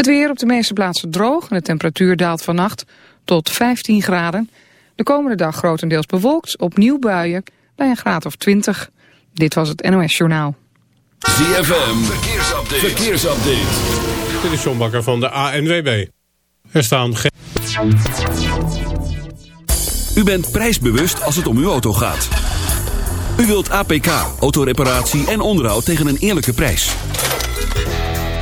Het weer op de meeste plaatsen droog en de temperatuur daalt vannacht tot 15 graden. De komende dag grotendeels bewolkt, opnieuw buien bij een graad of 20. Dit was het NOS Journaal. ZFM, verkeersupdate. verkeersupdate. Dit is John Bakker van de ANWB. Er staan geen... U bent prijsbewust als het om uw auto gaat. U wilt APK, autoreparatie en onderhoud tegen een eerlijke prijs.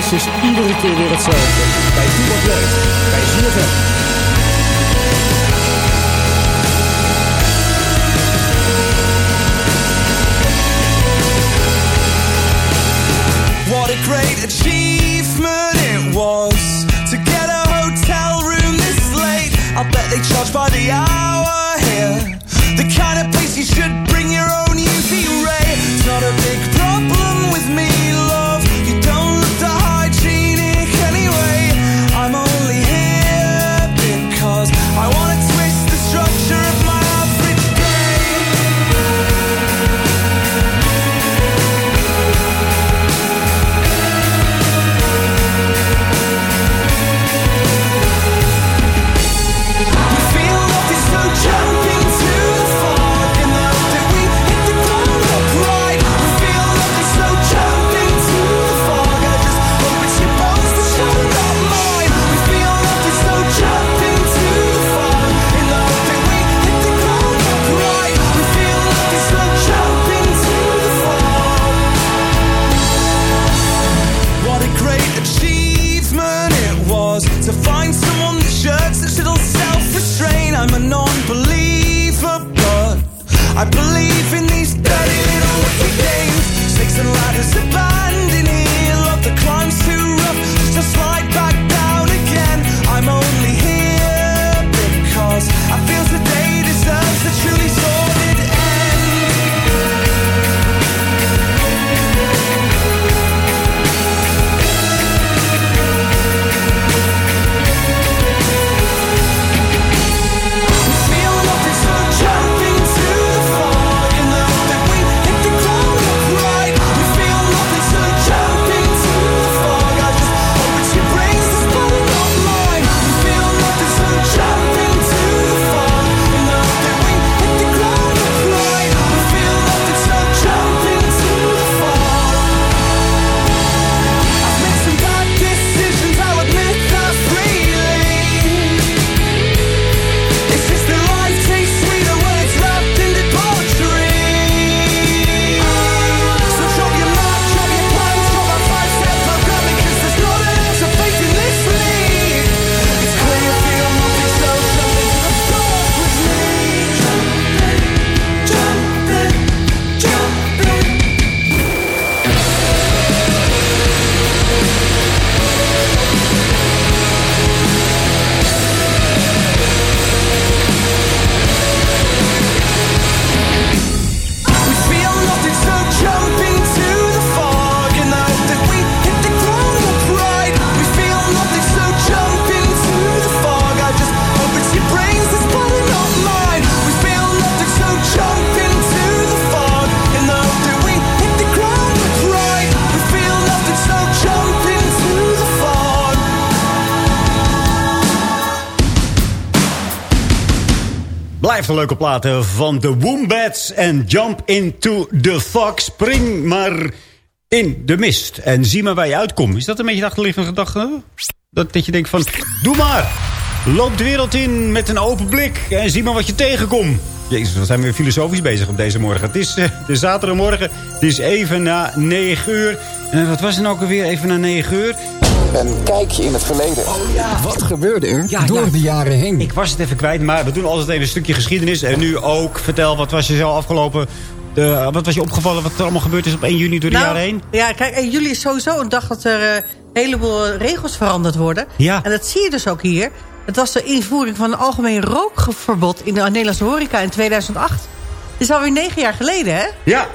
Alles is iedere keer weer hetzelfde. Bij Toebak leeft. Bij ZFM. What a great achievement it was to get a hotel room this late. I bet they charge by the hour here. The kind of place you should bring your own UV ray. It's not a big problem with me, love. Leuke plaat eh, van de Wombats en Jump into the Fog. Spring maar in de mist en zie maar waar je uitkomt. Is dat een beetje de achterliggende gedachte? Dat, dat je denkt van, doe maar. Loop de wereld in met een open blik en zie maar wat je tegenkomt. Jezus, we zijn weer filosofisch bezig op deze morgen. Het is eh, de zaterdagmorgen, het is even na 9 uur. En wat was er nou ook alweer even na 9 uur? Een kijkje in het verleden. Wat gebeurde er Ja, door ja. de jaren heen? Ik was het even kwijt, maar we doen altijd even een stukje geschiedenis. En nu ook, vertel, wat was je zo afgelopen... De, wat was je opgevallen wat er allemaal gebeurd is op 1 juni door de jaren heen? Nou, Ja, kijk, en juli is sowieso een dag dat er eh, een heleboel regels veranderd worden. Ja. En dat zie je dus ook hier. Het was de invoering van een algemeen rookverbod in de Nederlandse horeca in 2008. Dat is alweer negen jaar geleden, hè? Ja.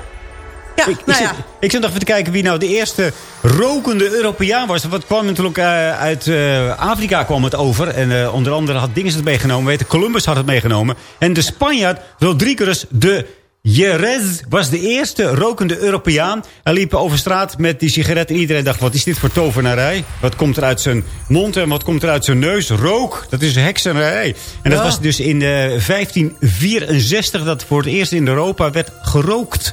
Ja, Ik, ik, nou zit, ja. ik zit nog even te kijken wie nou de eerste rokende Europeaan was. Wat kwam natuurlijk eh, uit eh, Afrika kwam het over. En eh, onder andere had dingen het meegenomen. Weet Columbus had het meegenomen. En de Spanjaard Rodriguez de Jerez was de eerste rokende Europeaan. Hij liep over straat met die sigaret en iedereen dacht... wat is dit voor tovenarij? Wat komt er uit zijn mond en wat komt er uit zijn neus? Rook, dat is hekserij. En dat Ja. was dus in eh, 1564 dat voor het eerst in Europa werd gerookt.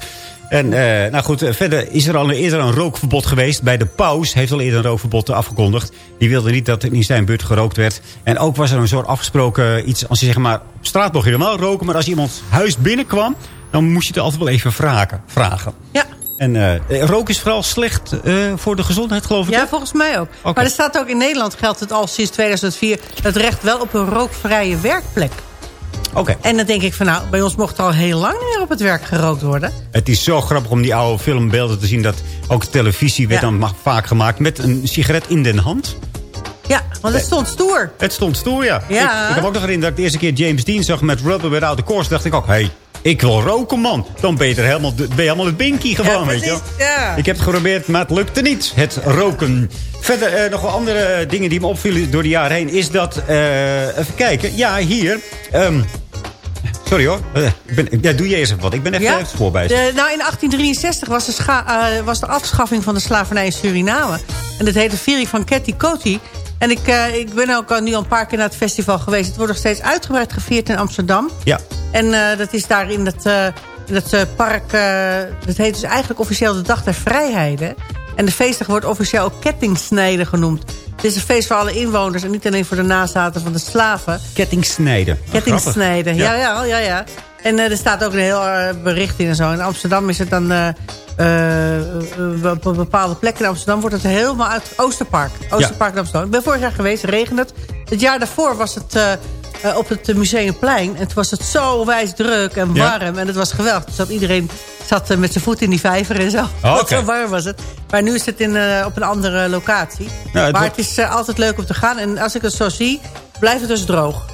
En eh, nou goed, eh, verder is er al eerder een rookverbod geweest. Bij de paus heeft al eerder een rookverbod afgekondigd. Die wilde niet dat in zijn buurt gerookt werd. En ook was er een soort afgesproken iets... als je zeg maar op straat mocht je normaal roken... maar als iemands huis binnenkwam... dan moest je het altijd wel even vragen. vragen. Ja. En eh, rook is vooral slecht voor de gezondheid, geloof ik. Ja, volgens mij ook. Maar er staat ook in Nederland geldt het al sinds 2004... het recht wel op een rookvrije werkplek. Oké. En dan denk ik van nou, bij ons mocht er al heel lang niet meer op het werk gerookt worden. Het is zo grappig om die oude filmbeelden te zien... dat ook televisie werd Ja. dan vaak gemaakt met een sigaret in de hand. Ja, want het stond stoer. Het stond stoer, ja. Ja. Ik, ik heb ook nog herinnerd dat ik de eerste keer James Dean zag met Rubber Without the Course. dacht ik ook, hé, hey, ik wil roken, man. Dan ben je, er helemaal, ben je helemaal het binky gewoon, Ja, weet je ja. Ik heb het geprobeerd, maar het lukte niet, het roken. Verder eh, nog wel andere dingen die me opvielen door de jaren heen... is dat, eh, even kijken, ja, hier... ehm, sorry hoor, Eh, ik ben, ja, doe je eerst even wat. Ik ben even, even voorbij. De, nou, in 1863 was de, was de afschaffing van de slavernij in Suriname. En dat heet de viering van Ketty Koti. En ik, eh, ik ben ook al, nu al een paar keer naar het festival geweest. Het wordt nog steeds uitgebreid gevierd in Amsterdam. Ja, En eh, dat is daar in dat, eh, in dat park... dat heet dus eigenlijk officieel de Dag der Vrijheden. En de feestdag wordt officieel ook kettingsnijden genoemd. Het is een feest voor alle inwoners en niet alleen voor de nazaten van de slaven. kettingsnijden. Oh, Kettingsnijden, ja, grappig. ja, ja. ja. En er staat ook een heel bericht in en zo. In Amsterdam is het dan... eh, eh, op een bepaalde plek in Amsterdam wordt het helemaal uit Oosterpark. Oosterpark in Amsterdam. Ik ben vorig jaar geweest, regent het. Het jaar daarvoor was het eh, op het Museumplein. En toen was het zo wijs druk en Ja. warm. En het was geweldig. Dus dat iedereen zat met zijn voet in die vijver en zo. Oh, oké. Zo warm was het. Maar nu is het in, op een andere locatie. Nou, het maar wordt- het is altijd leuk om te gaan. En als ik het zo zie, blijft het dus droog.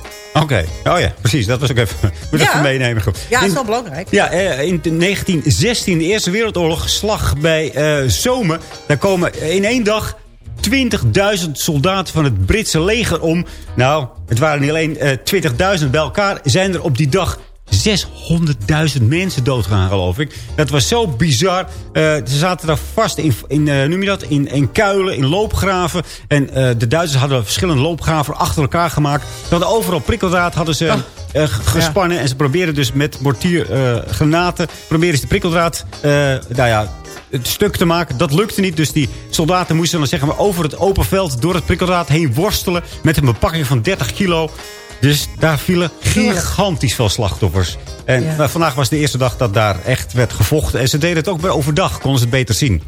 Oké. Oh ja, precies. Dat was ook even... Moet Ja. even meenemen. Goed. Ja, dat is wel belangrijk. Ja, eh, in 1916, de Eerste Wereldoorlog, slag bij eh Zomen. Daar komen in één dag 20.000 soldaten van het Britse leger om. Nou, het waren niet alleen eh 20.000 bij elkaar. Zijn er op die dag 600.000 mensen doodgegaan, geloof ik. Dat was zo bizar. Eh, ze zaten daar vast in, in, eh, noem je dat? In, in kuilen, in loopgraven. En eh, de Duitsers hadden verschillende loopgraven achter elkaar gemaakt. Ze hadden overal prikkeldraad hadden ze, g- gespannen. En ze probeerden dus met mortiergranaten... granaten probeerden ze de prikkeldraad nou ja, het stuk te maken. Dat lukte niet. Dus die soldaten moesten dan zeg maar, over het open veld... door het prikkeldraad heen worstelen... met een bepakking van 30 kilo... Dus daar vielen gigantisch veel slachtoffers. En Ja. vandaag was de eerste dag dat daar echt werd gevochten. En ze deden het ook bij overdag, konden ze het beter zien.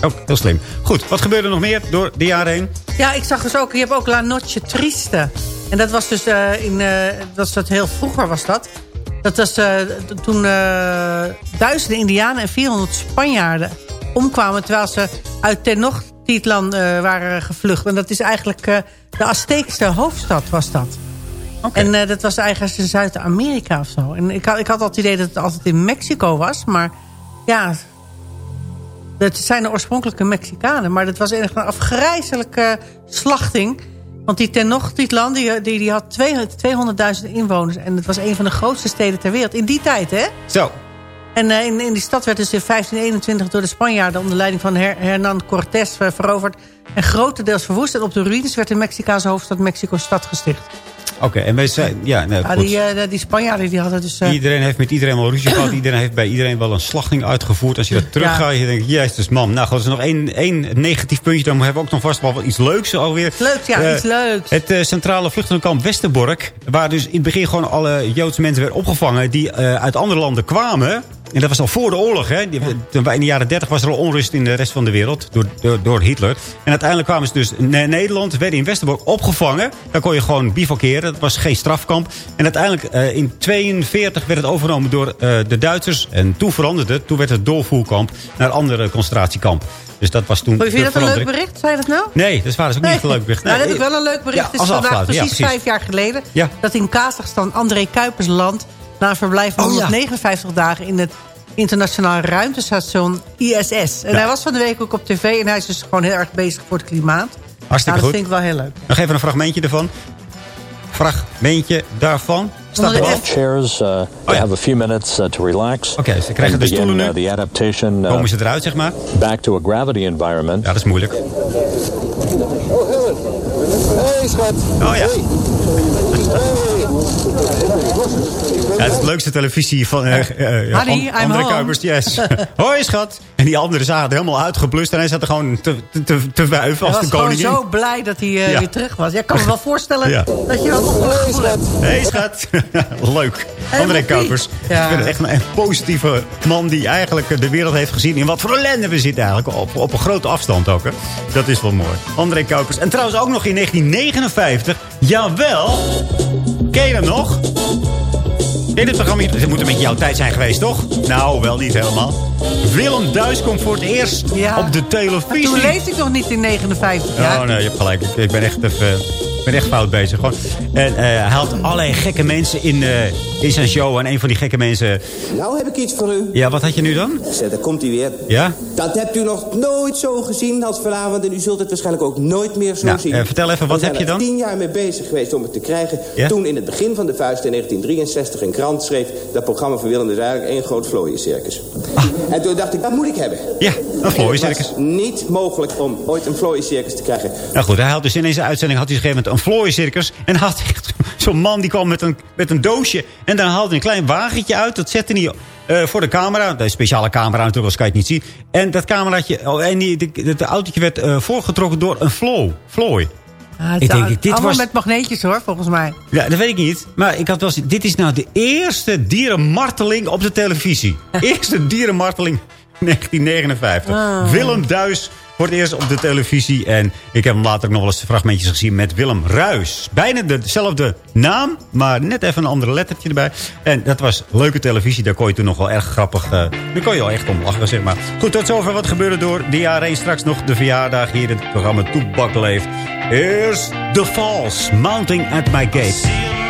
Ook heel slim. Goed, wat gebeurde er nog meer door de jaren heen? Ja, ik zag dus ook, je hebt ook La Noche Triste. En dat was dus eh, in, dat was dat heel vroeger was dat. Dat was eh, toen duizenden Indianen en 400 Spanjaarden omkwamen... terwijl ze uit Tenochtitlan waren gevlucht. En dat is eigenlijk de Azteekse hoofdstad was dat. En eh, dat was eigenlijk in Zuid-Amerika of zo. En ik had, ik had al het idee dat het altijd in Mexico was. Maar ja, het zijn de oorspronkelijke Mexicanen. Maar dat was echt een afgrijzelijke slachting. Want die Tenochtitlan die, die, die had 200.000 inwoners. En het was een van de grootste steden ter wereld. In die tijd, hè? Zo, En eh, in, in die stad werd dus in 1521 door de Spanjaarden... onder leiding van Her Hernán Cortés eh, veroverd... en grotendeels verwoest. En op de ruïnes werd de Mexicaanse hoofdstad Mexico-stad gesticht. oké. En wij zijn... Ja, nee, Ja, goed. die, eh, die Spanjaarden die hadden dus... eh, Iedereen heeft met iedereen wel ruzie gehad. Iedereen heeft bij iedereen wel een slachting uitgevoerd. Als je dat teruggaat, je denkt, jezus man. Nou goed, is nog één, één negatief puntje. Dan hebben we ook nog vast wel iets leuks alweer. Leuks, ja, Eh, iets leuks. Het centrale vluchtelingenkamp Westerbork. Waar dus in het begin gewoon alle Joodse mensen werden opgevangen. Die uit andere landen kwamen. En dat was al voor de oorlog. Hè? In de jaren 30 was er al onrust in de rest van de wereld. Door, door, door Hitler. En uiteindelijk kwamen ze dus naar Nederland. Werden in Westerbork opgevangen. Daar kon je gewoon bivakeren. Dat was geen strafkamp. En uiteindelijk eh, in 42 werd het overgenomen door eh, de Duitsers. En toen veranderde het. Toen werd het doorvoerkamp naar een andere concentratiekamp. Dus dat was toen Vind je dat een leuk bericht? Zei je dat nou? Nee, dat was ook niet een leuk bericht. Nou, Nee, dat is wel een leuk bericht. Ja, het is vandaag. Ja, precies, vijf jaar geleden... Ja. dat in Kazachstan André Kuipers landt... na een verblijf van Oh, ja. 159 dagen... in het internationaal ruimtestation ISS. En hij was van de week ook op tv... en hij is dus gewoon heel erg bezig voor het klimaat. Hartstikke nou, goed. dat vind ik wel heel leuk. Nog even een fragmentje ervan. Fragmentje daarvan. Staat. F- chairs. Uh, ja. we have a few minutes uh, to relax. Oké, ze krijgen de stoelen nu. uh, the adaptation uh, Komen ze eruit, zeg maar? back to a gravity environment. Ja, dat is moeilijk. Hey schat. Oh ja. Ja, het is de leukste televisie van uh, uh, I'm André. Kuipers. Yes. Hoi, schat. En die anderen zaten helemaal uitgeblust. En hij zat er gewoon te, te, te, wuiven Hij als was de gewoon koningin. zo blij dat hij Ja. weer terug was. Ja, ik kan me wel voorstellen Ja. dat je wel opgelucht voelt. Hey, schat. Leuk. Hey, André. Kuipers. Ja. Ik vind het echt een, een positieve man die eigenlijk de wereld heeft gezien. In wat voor ellende we zitten eigenlijk. Op, op een grote afstand ook. Hè. Dat is wel mooi. André Kuipers. En trouwens ook nog in 1959. Jawel. Ken je hem nog? Je dit programma? Dit moet een beetje jouw tijd zijn geweest, toch? Nou, wel niet helemaal. Willem Duis komt voor het eerst Ja. op de Maar televisie. toen leefde ik nog niet in 59 jaar. Oh nee, je hebt gelijk. Ik, ik ben echt even... Ik ben echt fout bezig. Gewoon. En eh, hij had allerlei gekke mensen in, eh, in zijn show. En een van die gekke mensen... Nou heb ik iets voor u. Ja, wat had je nu dan? Zeg, daar komt hij weer. Ja? Dat hebt u nog nooit zo gezien als vanavond... en u zult het waarschijnlijk ook nooit meer zo Nou, zien. eh, vertel even, wat heb je dan? er tien jaar mee bezig geweest om het te krijgen. Ja? Toen in het begin van de vuist in 1963 een krant schreef... dat programma van Willem dus eigenlijk één groot vlooiencircus. En toen dacht ik, dat moet ik hebben. Ah. Ja, een vlooiencircus. Was niet mogelijk om ooit een vlooiencircus te krijgen. Nou goed, hij had dus in deze uitzending had hij op een gegeven moment een vlooiencircus. En had echt zo'n man die kwam met een, met een doosje. En dan haalde hij een klein wagentje uit. Dat zette hij eh, voor de camera. De speciale camera natuurlijk, als kan je het niet zien. En dat cameraatje, oh, en die, het autootje werd eh, voorgetrokken door een flow. Floy. Ah, Ik denk, dit allemaal was- met magneetjes hoor, volgens mij. Ja, dat weet ik niet. Maar ik had wel eens, dit is nou de eerste dierenmarteling op de televisie. Eerste dierenmarteling 1959. Ah. Willem Duis voor het eerst op de televisie. En ik heb hem later ook nog wel eens fragmentjes gezien met Willem Ruis. Bijna dezelfde naam, maar net even een ander lettertje erbij. En dat was leuke televisie. Daar kon je toen nog wel erg grappig... eh, daar kon je wel echt om lachen, zeg maar. Goed, tot zover wat gebeurde door de jaren heen. Straks nog de verjaardag hier in het programma Toebak Leeft. Eerst The Falls, Mounting at My Gate.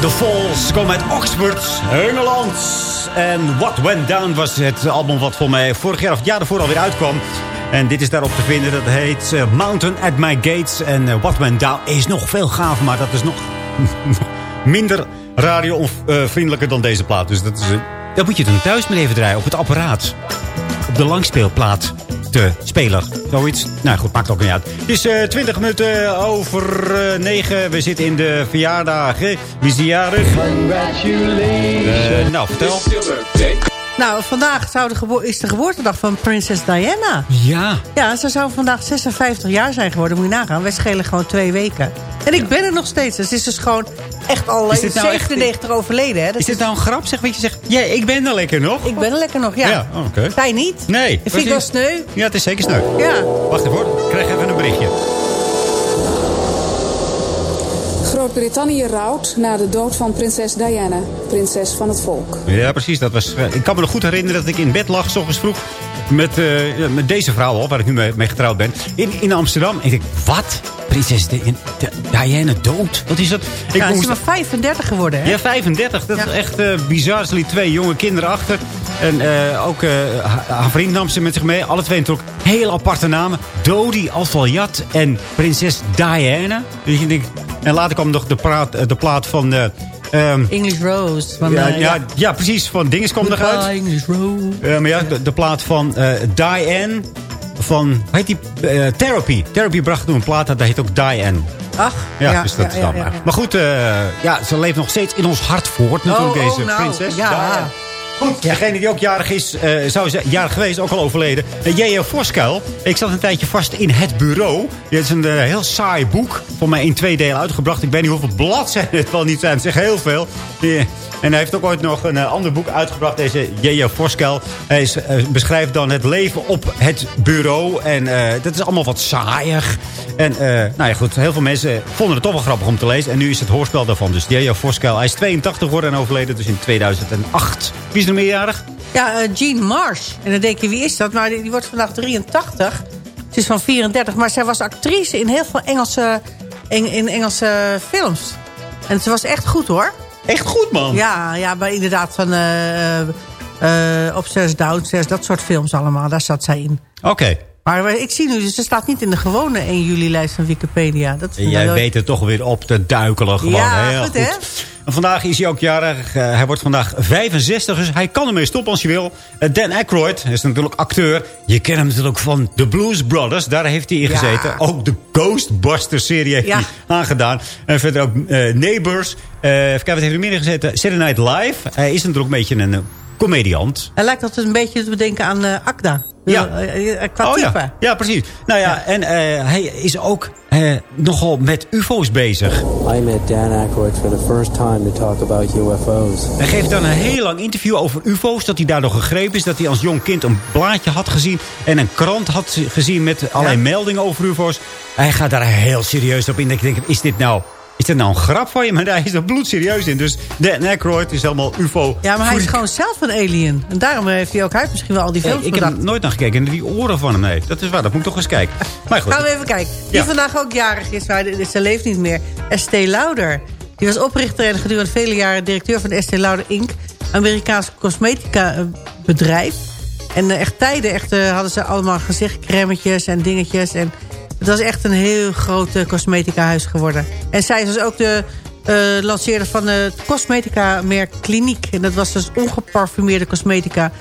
The Falls. Ze komen uit Oxford, Engeland. En What Went Down was het album wat voor mij vorig jaar of het jaar ervoor alweer uitkwam. En dit is daarop te vinden. Dat heet eh, Mountain at My Gates. En eh, What Went Down is nog veel gaaf, maar dat is nog, minder radio-vriendelijker dan deze plaat. Dus dat, eh, dat moet je dan thuis maar even draaien op het apparaat. Op de langspeelplaat te spelen. Zoiets. Nou goed, maakt ook niet uit. Het is eh 20 minuten over eh 9. We zitten in de verjaardagen. Wie is die jarig? Eh, nou, vertel. Nou, vandaag zou de is de geboortedag van prinses Diana. Ja. Ja, ze zou vandaag 56 jaar zijn geworden. Moet je nagaan. Wij schelen gewoon twee weken. En ik ben er nog steeds. Dus het is dus gewoon echt al nou echt- 97 overleden. Hè? Dat Is dit nou een grap? Zeg wat je zegt. Ja, ik ben er lekker nog. Ik ben er lekker nog, ja. Ja, oh, oké. Zij niet? Nee. Vind ik wel sneu. Ja, het is zeker sneu. Ja. Wacht even hoor. Ik krijg even een berichtje. Groot-Brittannië rouwt na de dood van prinses Diana, prinses van het volk. Ja, precies. Dat was, eh, ik kan me nog goed herinneren dat ik in bed lag, s ochtends vroeg. Met, eh, met deze vrouw al, waar ik nu mee, mee getrouwd ben. In, in Amsterdam. En ik denk, wat? Prinses Di- Diana dood? Wat is dat? Ik Ja, ze moest- maar 35 geworden, hè? Ja, 35. Dat is echt eh, bizar. Ze liet twee jonge kinderen achter. En eh, ook ha- haar vriend nam ze met zich mee. Alle twee natuurlijk heel aparte namen. Dodi Al-Fayyad en prinses Diana. Dus je denkt, en later kwam nog de, praat, de plaat van... eh, ehm, English Rose. Van, ja, eh, ja, ja, precies. Van Dinges Goodbye, eruit. English Rose. Eh, maar ja, de, de plaat van eh, Diane van... Hoe heet die? Eh, Therapy. Therapy bracht toen een plaat uit. Dat heet ook Diane. Ach, Ja, dus dat is dan maar. Maar goed, eh, ja, ze leeft nog steeds in ons hart voort natuurlijk, Oh, oh, deze nou, prinses. ja. Diane. Goed, degene die ook jarig is, eh, zou zijn jarig geweest, ook al overleden. Uh, J.J. Voskuil. Ik zat een tijdje vast in Het Bureau. Dit is een eh, heel saai boek. Voor mij in twee delen uitgebracht. Ik weet niet hoeveel bladzijden het wel niet zijn. Het zegt heel veel. Eh, en hij heeft ook ooit nog een eh, ander boek uitgebracht. Deze J.J. Voskuil. Hij eh, beschrijft dan het leven op het bureau. En eh, dat is allemaal wat saaiig. En eh, nou ja, goed. Heel veel mensen vonden het toch wel grappig om te lezen. En nu is het hoorspel daarvan. Dus J.J. Voskuil. Hij is 82 geworden en overleden. Dus in 2008. Wie is meerjarig? Ja, eh, Jean Marsh. En dan denk je, wie is dat? Nou, die, die wordt vandaag 83. Ze is van 34, maar zij was actrice in heel veel Engelse, in, in Engelse films. En ze was echt goed, hoor. Echt goed, man. Ja, ja maar inderdaad van uh, uh, Upstairs, Downstairs, dat soort films allemaal. Daar zat zij in. Oké. Maar ik zie nu, ze staat niet in de gewone 1 juli-lijst van Wikipedia. Dat en jij weet het toch weer op te duikelen. Gewoon ja, heel goed, goed. hè? En vandaag is hij ook jarig. Uh, hij wordt vandaag 65, dus hij kan ermee stoppen als je wil. Uh, Dan Aykroyd is natuurlijk acteur. Je kent hem natuurlijk van The Blues Brothers. Daar heeft hij in Ja. gezeten. Ook de Ghostbusters-serie heeft Ja. hij aangedaan. En verder ook uh, Neighbors. even kijken, wat heeft hij meer gezeten? Saturday Night Live. Hij is natuurlijk een beetje een comediant. Hij lijkt altijd een beetje te bedenken aan uh, Akda. Ja. Qua Oh, type. ja. ja, precies. Nou ja, en uh, hij is ook uh, nogal met ufo's bezig. I met Dan Aykroyd for the first time to talk about UFO's. Hij geeft dan een heel lang interview over ufo's. Dat hij daardoor gegrepen is. Dat hij als jong kind een blaadje had gezien. En een krant had gezien met allerlei ja. meldingen over ufo's. Hij gaat daar heel serieus op in. Ik denk, is dit nou... Is dit nou een grap van je? Maar daar is er bloedserieus in. Dus Dan Aykroyd is helemaal ufo. Ja, maar hij is gewoon zelf een alien. En daarom heeft hij ook hij heeft misschien wel al die films Ik heb nooit naar gekeken. En die oren van hem, nee. Dat is waar, dat moet ik toch eens kijken. Maar goed. Gaan we even kijken. Die Ja. vandaag ook jarig is, maar ze leeft niet meer. Estee Lauder. Die was oprichter en gedurende vele jaren directeur van Estee Lauder Inc. Amerikaans cosmetica eh, bedrijf. En eh, echt tijden echt, eh, hadden ze allemaal gezichtcremetjes en dingetjes. En het was echt een heel groot eh, cosmetica huis geworden. En zij is dus ook de eh, lanceerder van het cosmetica merk Kliniek. En dat was dus ongeparfumeerde cosmetica.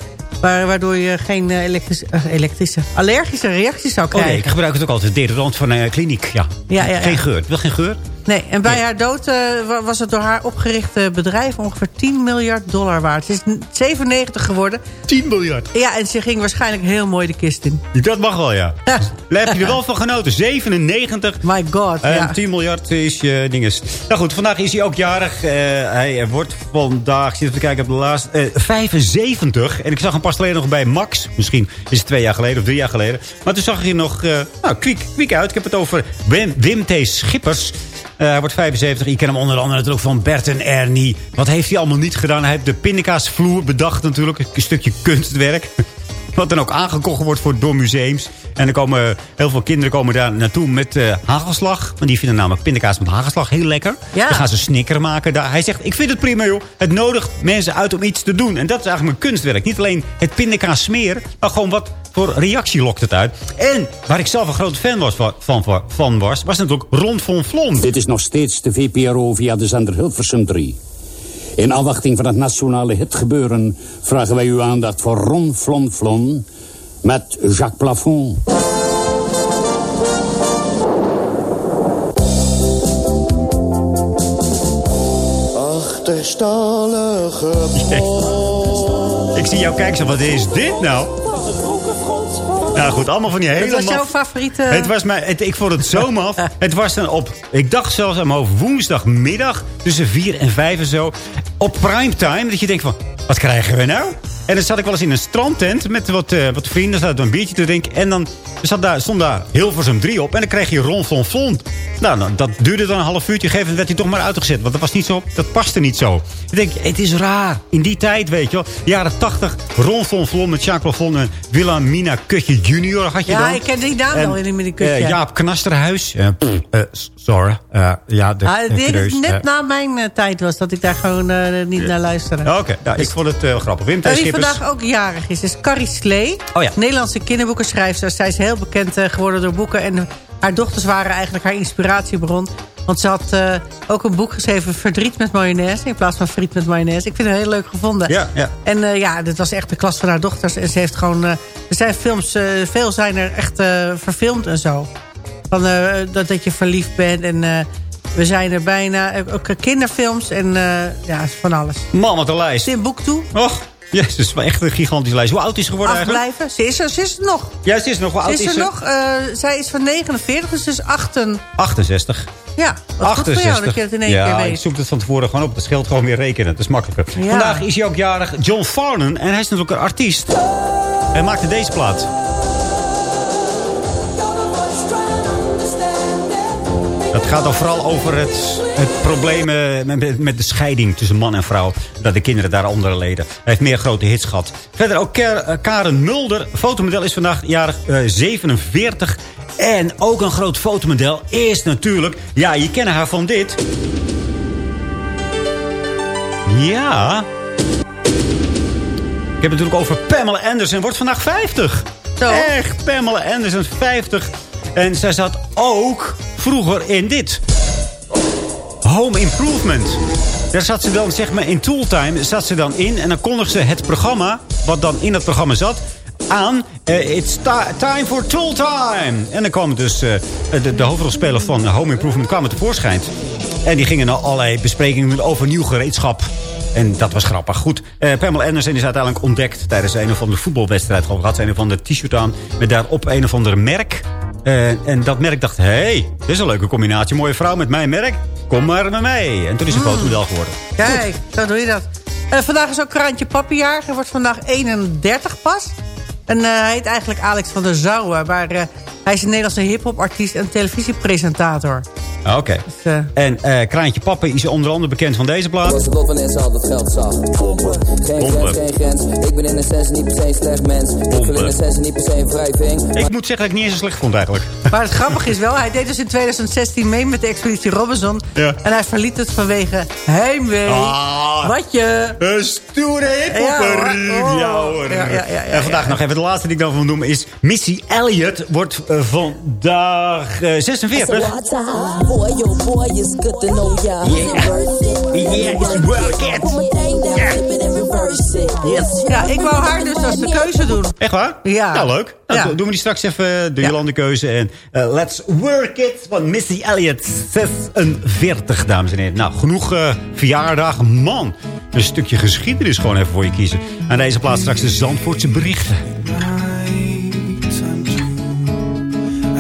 Waar, waardoor je geen eh, elektrische, elektrische, allergische reacties zou Oh krijgen. nee, ik gebruik het ook altijd. Deodorant van kliniek. Ja. Ja, ja, ja. Geen geur. Wil geen geur? Nee, en bij haar dood eh, wa- was het door haar opgerichte bedrijf ongeveer 10 miljard dollar waard. Ze is n- 97 geworden. 10 miljard. Ja, en ze ging waarschijnlijk heel mooi de kist in. Dat mag wel, ja. Daar heb je er wel van genoten. 97. My god, En ja. 10 miljard is je dinges. Nou goed, vandaag is hij ook jarig. Eh, hij wordt vandaag, ik zit even te kijken op de laatste, eh, 75. En ik zag hem pas geleden nog bij Max. Misschien is het twee jaar geleden of drie jaar geleden. Maar toen zag ik hier nog, eh nou, kwiek, kwiek uit. Ik heb het over Wim, Wim T. Schippers. Eh, hij wordt 75. Je kent hem onder andere natuurlijk van Bert en Ernie. Wat heeft hij allemaal niet gedaan? Hij heeft de pindakaasvloer bedacht natuurlijk. Een stukje kunstwerk. Wat dan ook aangekocht wordt voor, door museums. En er komen, heel veel kinderen komen daar naartoe met eh, hagelslag. Want die vinden namelijk pindakaas met hagelslag heel lekker. Ja. Dan gaan ze snickeren maken. Daar. Hij zegt, ik vind het prima joh. Het nodigt mensen uit om iets te doen. En dat is eigenlijk mijn kunstwerk. Niet alleen het pindakaas smeren. Maar gewoon wat voor reactie lokt het uit. En waar ik zelf een grote fan was, van, van, van was, was natuurlijk Ron von Vlon. Dit is nog steeds de VPRO via de zender Hilversum 3. In afwachting van het nationale hitgebeuren vragen wij uw aandacht voor Ron Flon Flon met Jacques Plafond. Achterstallige Ik zie jou kijken, zo, wat is dit nou? Nou goed, allemaal van die hele... Dat was jouw favoriete... Het was mij, het, ik vond het zo maf. Het was dan op, ik dacht zelfs aan mijn hoofd, woensdagmiddag tussen 4 en 5 en zo. Op primetime, dat je denkt van, wat krijgen we nou? En dan zat ik wel eens in een strandtent met wat, eh, wat vrienden. Zaten we een biertje te drinken. En dan zat daar, stond daar Hilversum 3 op. En dan kreeg je Ron Vlon. Nou, dan, dat duurde dan een half uurtje. Gegeven werd hij toch maar uitgezet. Want dat, was niet zo, dat paste niet zo. Ik denk, het is raar. In die tijd, weet je wel. Jaren 80, Ron van Vlon met Jacques Lafon en Wilhelmina Kutje junior had je Ja, dan. ik ken die naam wel in die kutje. Eh, Jaap Knasterhuis. Sorry. Eh, ja, de, Ah, dit is net na mijn tijd was dat ik daar gewoon niet naar luisterde. Oké, nou, ik vond het grappig. Wim Vandaag ook jarig is, is Carrie Slee. Oh ja. Nederlandse kinderboekenschrijfster. Zij is heel bekend eh, geworden door boeken. En haar dochters waren eigenlijk haar inspiratiebron. Want ze had eh, ook een boek geschreven, Verdriet met mayonaise... in plaats van Friet met mayonaise. Ik vind het heel leuk gevonden. Ja, ja. En eh, ja, dit was echt de klas van haar dochters. En ze heeft gewoon... eh, er zijn films, veel zijn er echt verfilmd en zo. Van, dat, dat je verliefd bent en... we zijn er bijna. Ook kinderfilms en ja, van alles. Man, wat een lijst. Zit een boek toe. Och, jezus, wel echt een gigantische lijst. Hoe oud is ze geworden eigenlijk? Afblijven. Ze is er, ze is er nog. Ja, ze is nog. Hoe Ze oud is is er ze? nog. eh, zij is van 49, dus ze is 8. 68. Ja, wat goed voor jou dat je het in één ja, keer ik weet. zoek het van tevoren gewoon op. Dat scheelt gewoon meer rekenen. Dat is makkelijker. Ja. Vandaag is hij ook jarig John Farnan. En hij is natuurlijk een artiest. Hij maakte deze plaat. Gaat dan vooral over het, het probleem eh, met, met de scheiding tussen man en vrouw. Dat de kinderen daaronder leden. Hij heeft meer grote hits gehad. Verder ook eh, Karen Mulder. Fotomodel is vandaag jarig eh, 47. En ook een groot fotomodel is natuurlijk... Ja, je kent haar van dit. Ja. Ik heb het natuurlijk over Pamela Anderson. Wordt vandaag 50. Echt, Pamela Anderson 50. En zij zat ook vroeger in dit. Home Improvement. Daar zat ze dan, zeg maar, in Tooltime zat ze dan in. En dan kondigde ze het programma, wat dan in dat programma zat, aan. eh, it's ti- time for Tooltime. En dan kwam dus eh, de, de hoofdrolspeler van Home Improvement kwamen tevoorschijn. En die gingen naar allerlei besprekingen over nieuw gereedschap. En dat was grappig. Goed, eh, Pamela Anderson is uiteindelijk ontdekt tijdens een of andere voetbalwedstrijd. Had ze een of ander t-shirt aan met daarop een of ander merk. Eh, en dat merk dacht, hé, hey, dit is een leuke combinatie. Mooie vrouw met mijn merk, kom maar met mij. En toen is ze fotomodel geworden. Kijk, zo doe je dat. Eh, vandaag is ook Krantje Pappenjaar. Hij wordt vandaag 31 pas. En eh, hij heet eigenlijk Alex van der Zouwen. Maar hij is een Nederlandse hip-hop-artiest en televisiepresentator. Ah, Oké. eh, En eh, Kraantje Pappen is onder andere bekend van deze plaat. Was het op wanneer ze al dat geld zag. Pompen. Geen Pompen. grens, geen grens. Ik ben in essentie niet per se een slecht mens. Ik wil in essentie niet per se een wrijving. Ik moet zeggen dat ik niet eens zo slecht vond eigenlijk. Maar het grappige is wel, hij deed dus in 2016 mee met de expeditie Robinson. Ja. En hij verliet het vanwege heimwee. Ah. Wat je? Een stoere hiphopper. Ja, hoor. Ja, hoor. Ja, ja, ja, ja, en vandaag ja. nog even de laatste die ik dan wil noemen is... Missy Elliott wordt eh, vandaag eh, 46. Boy, yo, boy, it's good to know ya. Yeah, it's work it. Yes. Ja, ik wou haar dus als de keuze doen. Echt waar? Ja. Nou, leuk. Nou, Ja. do- doen we die straks even de Jolande keuze. En eh, Let's Work It van Missy Elliott. 46, dames en heren. Nou, genoeg eh verjaardag. Man, een stukje geschiedenis gewoon even voor je kiezen. Aan deze plaats straks de Zandvoortse berichten.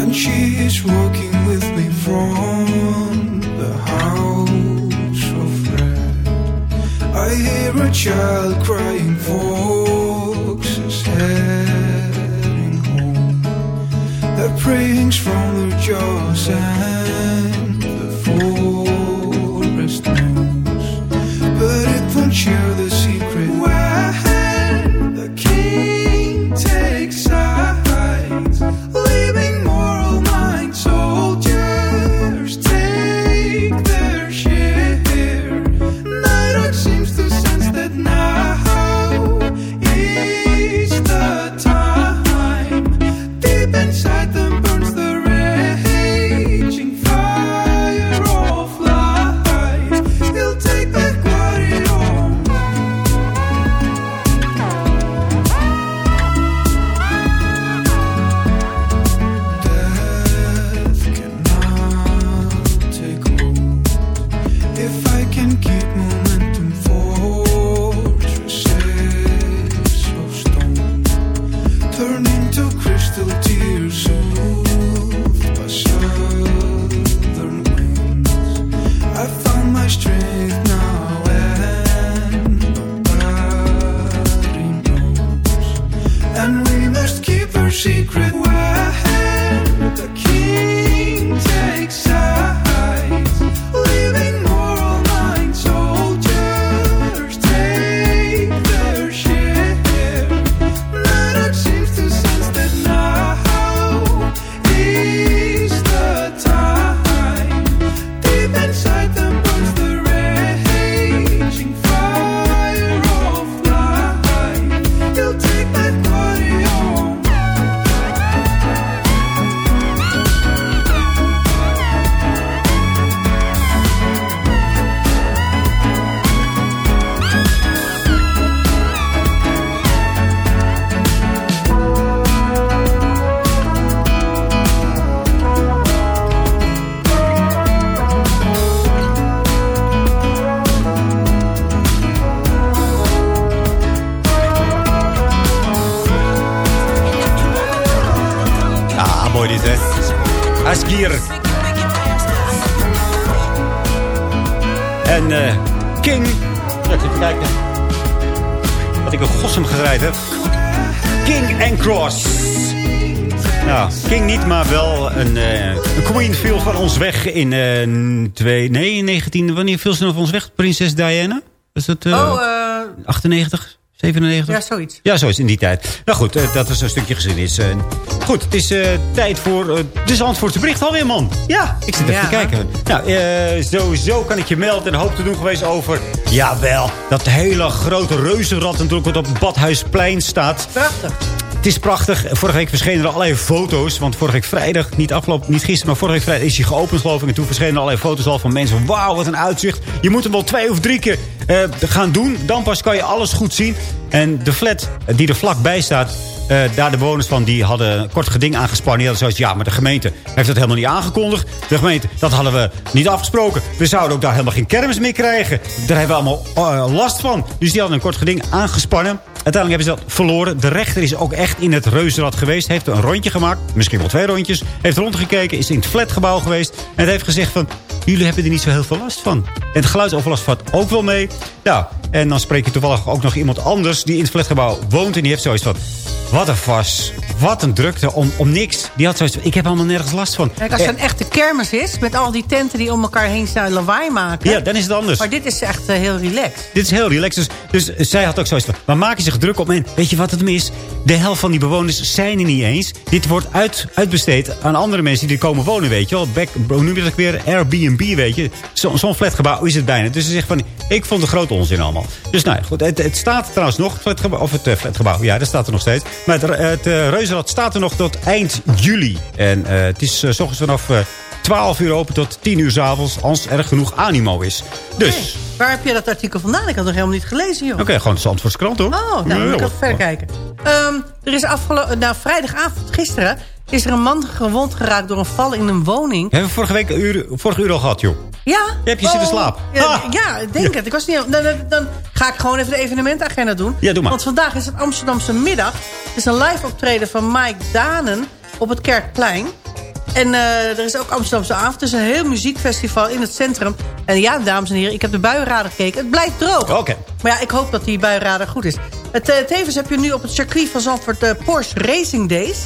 And she's walking with me from the house of red. I hear a child crying, folks is heading home. The prayings from the jaws and the forest knows, but it won't share the secret. In eh, twee, nee, 19... Wanneer viel ze nog van ons weg? Prinses Diana? Was dat eh, Oh, eh, 98? 97? ja, zoiets. Ja, zo is in die tijd. Nou goed, eh, dat was een stukje geschiedenis. Eh, goed, het is eh, tijd voor eh, de Zandvoortse bericht alweer, man. Ja, ik zit even Ja. te kijken. Nou, eh, sowieso kan ik je melden en hoop te doen geweest over... Jawel, dat hele grote reuzenrad natuurlijk wat op het Badhuisplein staat. Prachtig. Is prachtig. Vorige week verschenen er allerlei foto's. Want vorige week vrijdag, niet afgelopen, niet gisteren, maar vorige week vrijdag is hij geopend geloof ik. En toen verschenen er allerlei foto's al van mensen. Wauw, wat een uitzicht. Je moet hem wel twee of drie keer eh, gaan doen. Dan pas kan je alles goed zien. En de flat die er vlakbij staat, eh, daar de bewoners van, die hadden een kort geding aangespannen. Die hadden zoiets, ja, maar de gemeente heeft dat helemaal niet aangekondigd. De gemeente, dat hadden we niet afgesproken. We zouden ook daar helemaal geen kermis meer krijgen. Daar hebben we allemaal eh, last van. Dus die hadden een kort geding aangespannen. Uiteindelijk hebben ze dat verloren. De rechter is ook echt in het reuzenrad geweest. Heeft een rondje gemaakt. Misschien wel twee rondjes. Heeft rondgekeken. Is in het flatgebouw geweest. En het heeft gezegd van... Jullie hebben er niet zo heel veel last van. En het geluidsoverlast valt ook wel mee. Nou, en dan spreek je toevallig ook nog iemand anders... die in het flatgebouw woont. En die heeft zoiets van... Wat een vas. Wat een drukte om, om niks. Die had zoiets. Ik heb allemaal nergens last van. Kijk, als Eh, het een echte kermis is... met al die tenten die om elkaar heen staan lawaai maken... Ja, dan is het anders. Maar dit is echt eh, heel relaxed. Dit is heel relaxed. Dus, dus zij had ook zoiets van... Maar maak je zich druk op. En weet je wat het mis? De helft van die bewoners zijn er niet eens. Dit wordt uit, uitbesteed aan andere mensen die er komen wonen, weet je wel. Back, hoe noem je dat ook weer? Airbnb, weet je. Zo- Zo'n flatgebouw is het bijna. Dus ze zegt van... Ik vond het groot onzin allemaal. Dus nou ja, goed. Het, het staat trouwens nog. Het flatgebouw, of het eh, flatgebouw. Ja, dat staat er nog steeds. Maar het, het eh, reuzenrad staat er nog tot eind juli. En eh, het is eh, s ochtends vanaf... eh 12 uur open tot 10 uur 's avonds. Als er genoeg animo is. Dus... Waar heb je dat artikel vandaan? Ik had het nog helemaal niet gelezen, joh. Oké, gewoon de Zandvoortse krant, hoor. Oh, nou, moet ik even verder kijken. Ehm, er is afgelopen, nou, vrijdagavond, gisteren, is er een man gewond geraakt door een val in een woning. Hebben we vorige week uur, vorige uur al gehad, joh. Ja. heb je zitten Oh, slapen? Ja, ja, ik denk het. Ik was niet, dan, dan, dan ga ik gewoon even de evenementagenda doen. Ja, doe maar. Want vandaag is het Amsterdamse middag. Het is een live optreden van Mike Danen op het Kerkplein. En eh, er is ook Amsterdamse avond. Het is een heel muziekfestival in het centrum. En ja, dames en heren, ik heb de buienradar gekeken. Het blijft droog. Oké. Maar ja, ik hoop dat die buienradar goed is. Het, eh, tevens heb je nu op het circuit van Zandvoort de Porsche Racing Days.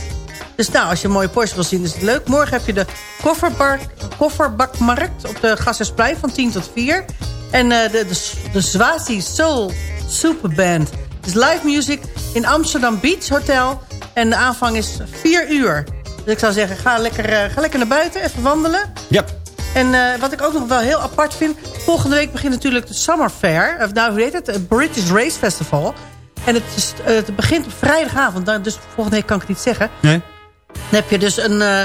Dus nou, als je een mooie Porsche wil zien, is het leuk. Morgen heb je de kofferbak, kofferbakmarkt op de Gassersplein van 10 tot 4. En eh, de, de, de Swazi Soul Superband. Dus live music in Amsterdam Beach Hotel. En de aanvang is 4 uur. Dus ik zou zeggen, ga lekker, eh, ga lekker naar buiten, even wandelen. Ja. En eh, wat ik ook nog wel heel apart vind... volgende week begint natuurlijk de Summer Fair. Of nou, hoe heet het? Het British Race Festival. En het, is, eh, het begint op vrijdagavond. Dus volgende week kan ik het niet zeggen. Nee. Dan heb je dus een... eh,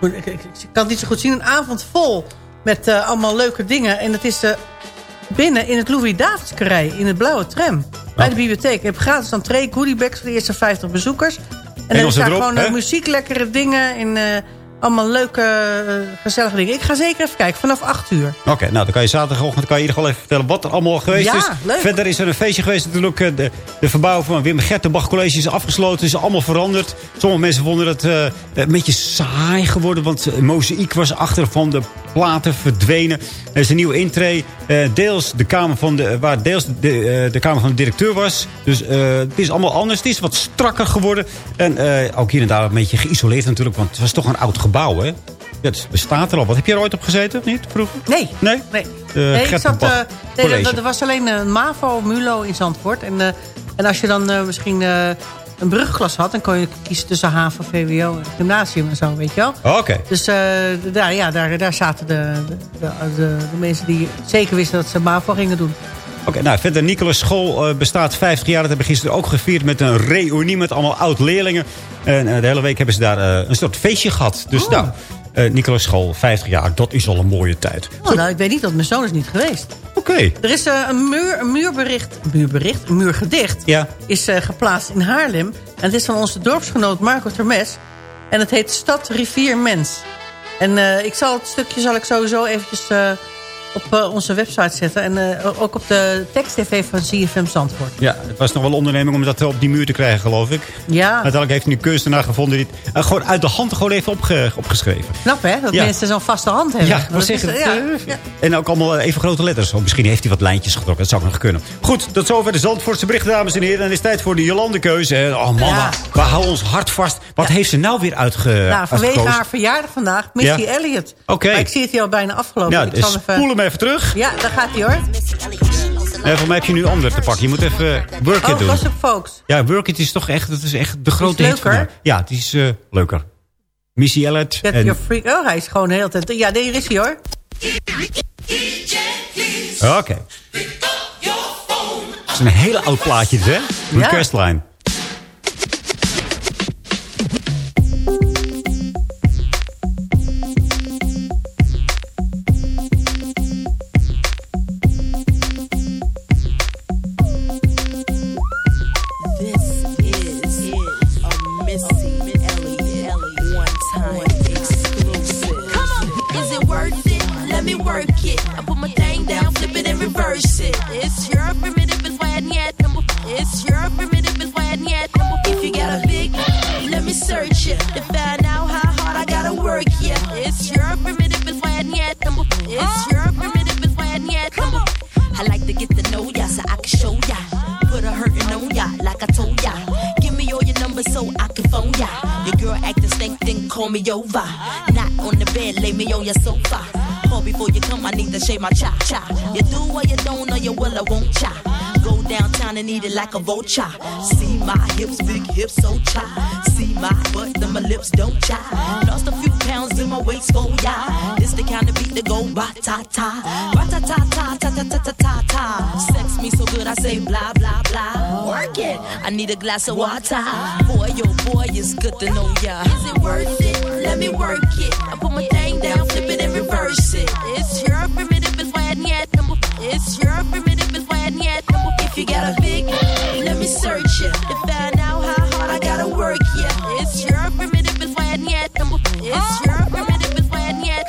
ik, kan het niet zo goed zien. Een avond vol met eh, allemaal leuke dingen. En het is eh, binnen in het Louis Davids. In het blauwe tram. Bij de bibliotheek. Je hebt gratis entree, goodiebags voor de eerste 50 bezoekers. En dan staan gewoon hè? muziek, lekkere dingen. En, eh, allemaal leuke, eh, gezellige dingen. Ik ga zeker even kijken, vanaf 8 uur. Oké, nou dan kan je zaterdagochtend kan je in ieder geval even vertellen wat er allemaal geweest Ja, is. leuk. Verder is er een feestje geweest natuurlijk. eh, De, de verbouwing van Wim Gertenbach College is afgesloten. is allemaal veranderd. Sommige mensen vonden het eh, een beetje saai geworden. Want mozaïek was achter van de platen verdwenen. Er is een nieuwe intree. deels de kamer van de, waar deels de, de kamer van de directeur was. Dus het is allemaal anders. Het is wat strakker geworden. En ook hier en daar een beetje geïsoleerd natuurlijk. Want het was toch een oud gebouw, hè? Het bestaat er al. Wat heb je er ooit op gezeten, niet, vroeger? Nee. Nee? Nee, De nee ik zat, eh, nee, er, er was alleen een MAVO, MULO in Zandvoort. En, eh, en als je dan eh, misschien eh, een brugklas had... dan kon je kiezen tussen HAVO, VWO en gymnasium en zo, weet je wel. Oké. Dus eh, daar, ja, daar, daar zaten de, de, de, de- de mensen die zeker wisten dat ze MAVO gingen doen. Oké, nou verder, Nicolas School eh, bestaat 50 jaar. Dat hebben we gisteren ook gevierd met een reunie met allemaal oud-leerlingen. En eh, de hele week hebben ze daar eh, een soort feestje gehad. Dus nou, eh Nicolas School, 50 jaar, dat is al een mooie tijd. Oh, nou, ik weet niet, want mijn zoon is niet geweest. Oké. Er is een, muur, een muurbericht, een muurbericht, een muurgedicht... Ja. is geplaatst in Haarlem. En het is van onze dorpsgenoot Marco Termes. En het heet Stad, Rivier, Mens. En ik zal het stukje zal ik sowieso eventjes op eh, onze website zetten. En eh, ook op de tekst-tv van CFM Zandvoort. Ja, het was nog wel een onderneming om dat op die muur te krijgen, geloof ik. Ja, Uiteindelijk heeft hij een kunstenaar gevonden die het eh, gewoon uit de hand gewoon even opge- opgeschreven. knap hè, dat Ja. mensen zo'n vaste hand hebben. Ja, Dat zeggen, En ook allemaal even grote letters. Of misschien heeft hij wat lijntjes getrokken. Dat zou nog kunnen. Goed, tot zover de Zandvoortse berichten, dames en heren. En het is tijd voor de Jolande-keuze. Oh mama, we houden ons hart vast. Wat heeft ze nou weer uitge Nou, vanwege uitgekozen? haar verjaardag vandaag, Missy Ja. Elliott. Oké. Maar ik zie het hier al bijna afgelopen. Ja, ik dus zal even... even terug. Ja, daar gaat hij hoor. En voor mij heb je nu ander te pakken. Je moet even Work It Oh, doen. Gossip Folks. Ja, Work It is toch echt, dat is echt de grote is hit van leuker. Ja, het is eh, leuker. Missy Elliott. Get en- your freak. Oh, hij is gewoon de hele tijd... Ja, daar is hij hoor. Oké. Het is een hele oud plaatje, hè? Een Ja. Search it to find out how hard I gotta work. Yeah, it's your primitive is why yet. It's your primitive is why yet. I like to get to know ya so I can show ya. Put a hurtin' on ya like I told ya. Give me all your numbers so I can phone ya. Your girl acting stank, then call me over. Not on the bed, lay me on your sofa. Call before you come, I need to shave my cha cha. You do what you don't, or you will, I won't cha. And eat it like a vulture. See my hips, big hips, so cha. See my butt, then my lips don't cha. Lost a few pounds in my waist, oh yeah. This the kind of beat that go ba ta ta, ba ta ta ta ta ta ta ta ta ta. Sex me so good, I say blah blah blah. Work it. I need a glass of water. Boy, yo, boy, it's good to know ya. Is it worth it? Let me work it. I put my thing down, flip it and reverse it. It's your primitive, it's why yet. It's your primitive. If you got a big, let me search it to find out how hard I gotta work. Yeah, it's your primitive, it's why yet. It's your primitive, it's why yet.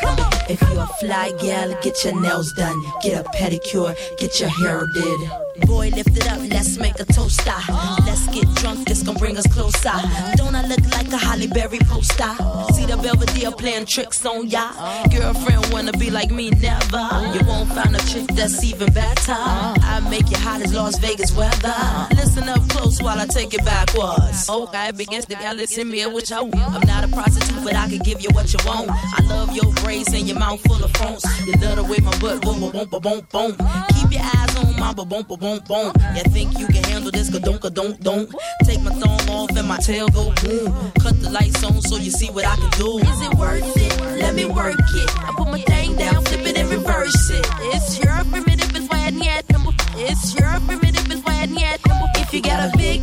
If you're a fly gal, get your nails done, get a pedicure, get your hair did. Boy, lift it up, let's make a toaster. Ah. Let's get drunk, this gon' bring us closer. Don't I look like a Holly Berry poster? See the Belvedere playing tricks on ya. Girlfriend wanna be like me, never. You won't find a chick that's even better. I make you hot as Las Vegas weather. Listen up close while I take it backwards. Oh, Okay, begins to y'all listen me with you. I'm not a prostitute, but I can give you what you want. I love your braids and your mouth full of phones. You love the way my butt boom, boom, boom, boom, boom. Keep your eyes on my boom, boom, boom, boom. You think you can handle this? Ka don't, ka don't, don't. Take my thumb off and my tail go boom. Cut the lights on so you see what I can do. Is it worth it? Let me work it. I put my thing down, flip it and reverse it. It's your primitive, it's why yet. It's your primitive, it's why yet. If you got a big,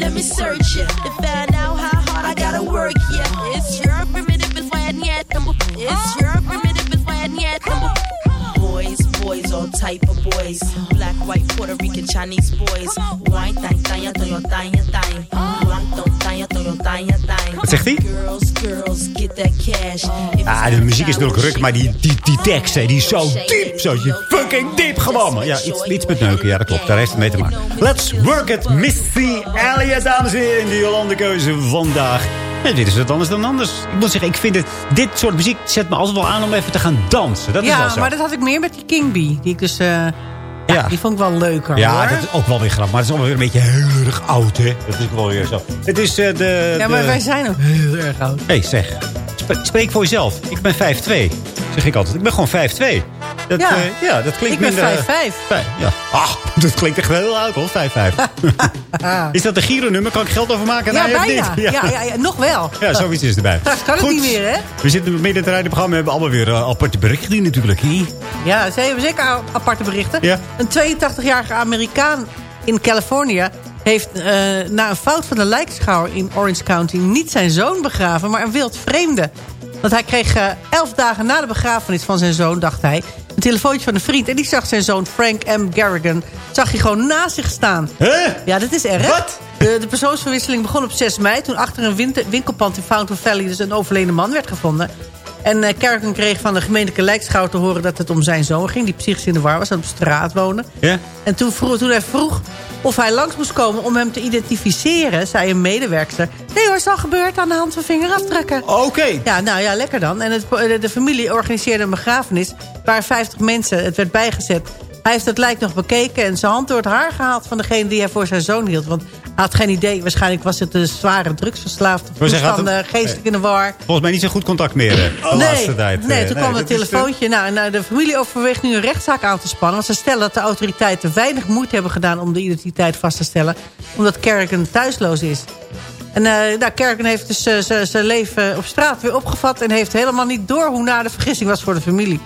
let me search it to find out how hard I gotta work. Yeah, it's your primitive, it's why yet. It's your primitive, it's why yet. Boys, boys, all type of boys. Black, white, Puerto Rican, Chinese boys. Wine, thang, thang, thang, thang, thang. Wat zegt hij? Ah, de muziek is natuurlijk ruk, maar die, die, die tekst, die is zo diep. Zo fucking diep gewoon. Ja, iets, iets met neuken, ja, dat klopt. Daar heeft het mee te maken. Let's work it, Missy Elliott, dames en heren, in de Jolande keuze vandaag. En dit is het anders dan anders. Ik moet zeggen, ik vind het, dit soort muziek zet me altijd wel aan om even te gaan dansen. Dat is wel ja, zo. maar dat had ik meer met die King Bee. Die ik dus... eh, ja, Ja. die vond ik wel leuker, Ja, hoor. dat is ook wel weer grappig. Maar het is alweer een beetje heel erg oud, hè? Dat is wel weer zo. Het is eh, de... Ja, maar de- wij zijn ook heel erg oud. Hé, hey, zeg. Sp- spreek voor jezelf. Ik ben 5'2. Zeg ik altijd. Ik ben gewoon 5'2. Dat, Ja. ja. ja, dat klinkt Ik ben minder... 5'5". Vijf, ja. Ah, dat klinkt echt heel oud hoor, 5'5. is dat de Giro-nummer? Kan ik geld overmaken? Ja, bijna. niet? Ja. Ja, ja, nog wel. Ja, zoiets is erbij. Straks kan het niet meer, hè? We zitten midden in het rijdenprogramma. We hebben allemaal weer uh, aparte berichten natuurlijk. hè? Ja, ze hebben zeker aparte berichten. Ja. Een 82-jarige Amerikaan in Californië heeft eh, na een fout van de lijkschouwer in Orange County... niet zijn zoon begraven, maar een wild vreemde. Want hij kreeg eh, elf dagen na de begrafenis van zijn zoon, dacht hij... een telefoontje van een vriend. En die zag zijn zoon Frank M. Garrigan... zag hij gewoon naast zich staan. Huh? Ja, dat is erg. Wat? De, de persoonsverwisseling begon op 6 mei... toen achter een winter- winkelpand in Fountain Valley... dus een overleden man werd gevonden. En eh Kerken kreeg van de gemeentelijke lijkschouwer te horen... dat het om zijn zoon ging, die psychisch in de war was... en op straat woonde. Ja? En toen, vroeg, toen hij vroeg of hij langs moest komen om hem te identificeren... zei een medewerkster... nee hoor, is al gebeurd aan de hand van vingerafdrukken. Oké. Ja, nou ja, lekker dan. En het, de, de familie organiseerde een begrafenis... waar 50 mensen, het werd bijgezet... Hij heeft het lijk nog bekeken en zijn hand door het haar gehaald... van degene die hij voor zijn zoon hield. Want hij had geen idee. Waarschijnlijk was het een zware drugsverslaafde toestand, het- eh, geestelijk in de war. Volgens mij niet zo goed contact meer de laatste tijd. Nee, toen kwam het telefoontje. Nou, nou, de familie overweegt nu een rechtszaak aan te spannen. Want ze stellen dat de autoriteiten weinig moeite hebben gedaan... om de identiteit vast te stellen. Omdat Kerken thuisloos is. En eh nou, Kerken heeft dus eh, zijn leven op straat weer opgevat... en heeft helemaal niet door hoe na de vergissing was voor de familie.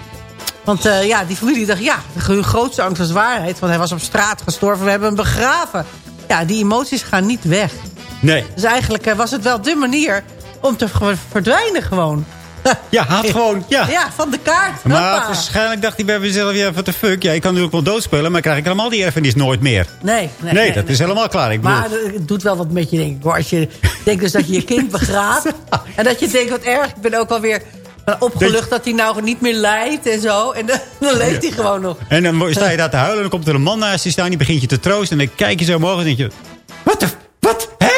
Want eh, ja, die familie dacht, ja, hun grootste angst was waarheid. Want hij was op straat gestorven, we hebben hem begraven. Ja, die emoties gaan niet weg. Nee. Dus eigenlijk eh, was het wel de manier om te ver- verdwijnen gewoon. Ja, had gewoon... Ja. Ja, van de kaart. Maar Hoppa. waarschijnlijk dacht hij bij mezelf, ja, wat de fuck. Ja, ik kan natuurlijk wel doodspelen, maar krijg ik helemaal die erfenis nooit meer. Nee, nee, Nee, dat is helemaal klaar. Ik bedoel, Maar het doet wel wat met je, denk ik. hoor. Als je denkt dus dat je je kind begraaft. en dat je denkt, wat erg. Ik ben ook wel weer eh, opgelucht dat hij nou niet meer lijdt en zo. En dan, dan leeft hij gewoon nog. En dan sta je daar te huilen en dan komt er een man naast je staan. Die begint je te troosten. En dan kijk je zo omhoog en denk je... Wat. Wat? Hè?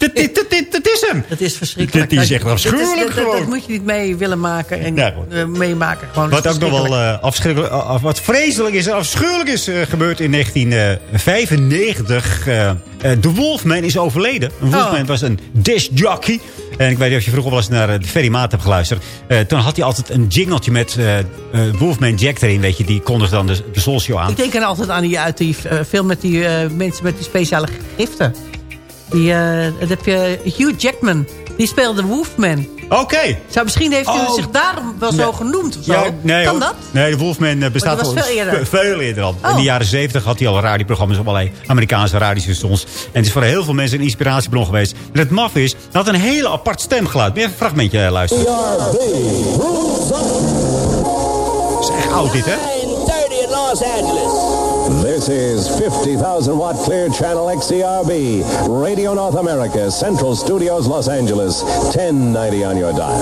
Dat, dit, dat, dit, dat is hem. Dat is verschrikkelijk. Dit is echt Dat- afschuwelijk dat, dat, gewoon. moet je niet mee willen maken en Ja, eh, meemaken. Gewoon, Wat ook nog wel eh, afschrikkelijk, af- wat vreselijk is en afschuwelijk is eh, gebeurd in 1995. eh, eh, De Wolfman is overleden. Een Wolfman Oh. was een discjockey. En ik weet niet of je vroeger wel eens naar de Ferry Maat hebt geluisterd. Toen had hij altijd een jingeltje met Wolfman Jack erin. Weet je, die kondigde dan de, de Soul Show aan. Ik denk dan altijd aan die uit die film met die mensen met die speciale giften. Die, eh, dat heb je Hugh Jackman. Die speelde Wolfman. Oké. Zou, misschien heeft hij Oh. zich daarom wel zo Nee. genoemd of zo. Ja, nee, kan dat? Nee, de Wolfman eh, bestaat Oh, was al veel eerder. ve- veel eerder al. In Oh. de jaren 70 had hij al radioprogramma's op allerlei Amerikaanse radiostations. En het is voor heel veel mensen een inspiratiebron geweest. En het maf is, hij had een hele apart stemgeluid. Even een fragmentje eh, luisteren. Dat is echt oud dit, hè? 930 in Los Angeles. This is 50,000 watt clear channel XCRB, Radio North America, Central Studios, Los Angeles, 1090 on your dial.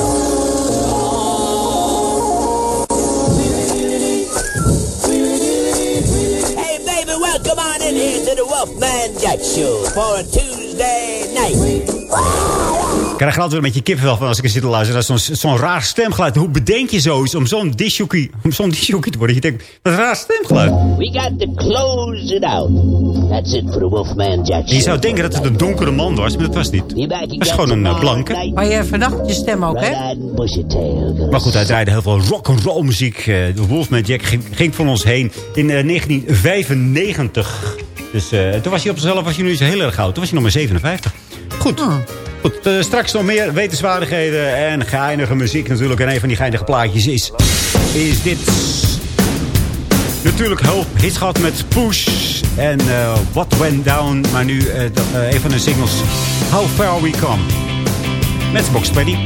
Hey, baby, welcome on in here to the Wolfman Jack Show for a Tuesday night. Ik krijg altijd een beetje kippenvel van als ik er zit te luisteren. Dat is zo'n zo'n raar stemgeluid. Hoe bedenk je zoiets om zo'n disjockey, om zo'n disjockey te worden? Je denkt, wat een raar stemgeluid. We got to close it out. That's it for the Wolfman Jack je zou denken dat het een donkere man was, maar dat was niet. Het was gewoon een eh, blanke. Maar je vernacht je stem ook, hè? Maar goed, hij draaide heel veel rock'n'roll muziek. Eh, De Wolfman Jack ging, ging van ons heen in eh, 1995. Dus eh, toen was hij op zichzelf was hij nu zo heel erg oud. Toen was hij nog maar 57. Goed. Eh, straks nog meer wetenswaardigheden en geinige muziek natuurlijk. En een van die geinige plaatjes is, is dit. Natuurlijk hoop hits gehad met Push en eh, What Went Down. Maar nu eh, een van de singles How Far We Come. Met Box Paddy.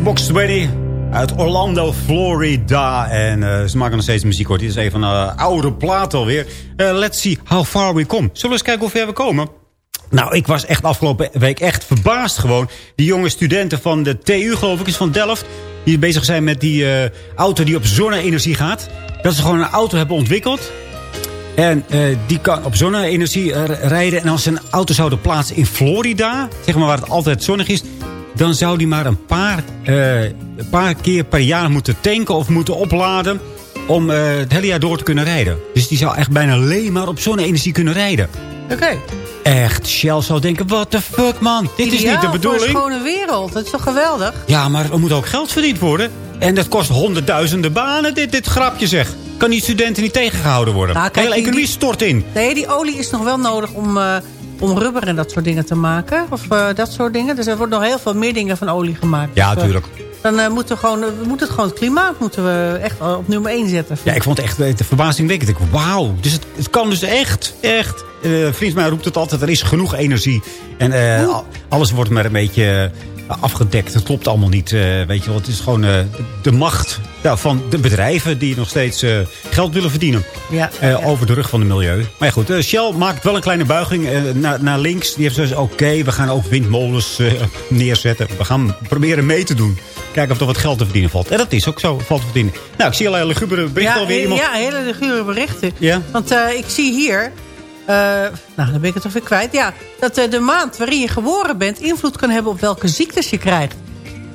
Matchbox 20 uit Orlando, Florida. En eh, ze maken nog steeds muziek hoor. Dit is een van de oude plaat alweer. Eh, let's see how far we come. Zullen we eens kijken hoe ver we komen? Nou, ik was echt afgelopen week echt verbaasd gewoon. Die jonge studenten van de TU, geloof ik, is van Delft... die bezig zijn met die eh, auto die op zonne-energie gaat. Dat ze gewoon een auto hebben ontwikkeld... En die kan op zonne-energie rijden. En als ze een auto zouden plaatsen in Florida... zeg maar waar het altijd zonnig is... dan zou die maar een paar, eh, een paar keer per jaar moeten tanken of moeten opladen... om eh, het hele jaar door te kunnen rijden. Dus die zou echt bijna alleen maar op zonne-energie kunnen rijden. Oké. Echt, Shell zou denken, what the fuck man, dit is niet de Ideaal bedoeling. voor een schone wereld. Dat is toch geweldig? Ja, maar er moet ook geld verdiend worden. En dat kost honderdduizenden banen, dit, dit grapje zeg. Kan die studenten niet tegengehouden worden? Nou, de kijk, hele economie die- stort in. Nee, die olie is nog wel nodig om, eh, om rubber en dat soort dingen te maken. Of eh, dat soort dingen. Dus er wordt nog heel veel meer dingen van olie gemaakt. Ja, Dus, eh, tuurlijk. Dan eh, moeten we gewoon, we moeten het gewoon het klimaat moeten we echt op nummer 1 zetten. Ja, ik vond het echt de verbazingwekkend. Ik wauw, dus het, het kan dus echt, echt. Een vriend mij roept het altijd, er is genoeg energie. En al- alles wordt maar een beetje afgedekt. Het klopt allemaal niet, eh, weet je wel. Het is gewoon eh, de macht van de bedrijven die nog steeds eh, geld willen verdienen. Ja, Over de rug van het milieu. Maar ja, goed, Shell maakt wel een kleine buiging naar, naar links. Die heeft zoiets, oké, we gaan ook windmolens neerzetten. We gaan proberen mee te doen. Kijken of er wat geld te verdienen valt. En dat is ook zo, valt te verdienen. Nou, ik zie allerlei lugubere berichten ja, alweer. Iemand... ja, hele legure berichten. Ja. Want ik zie hier... eh, nou, dan ben ik het toch weer kwijt. Ja, dat eh, de maand waarin je geboren bent... invloed kan hebben op welke ziektes je krijgt.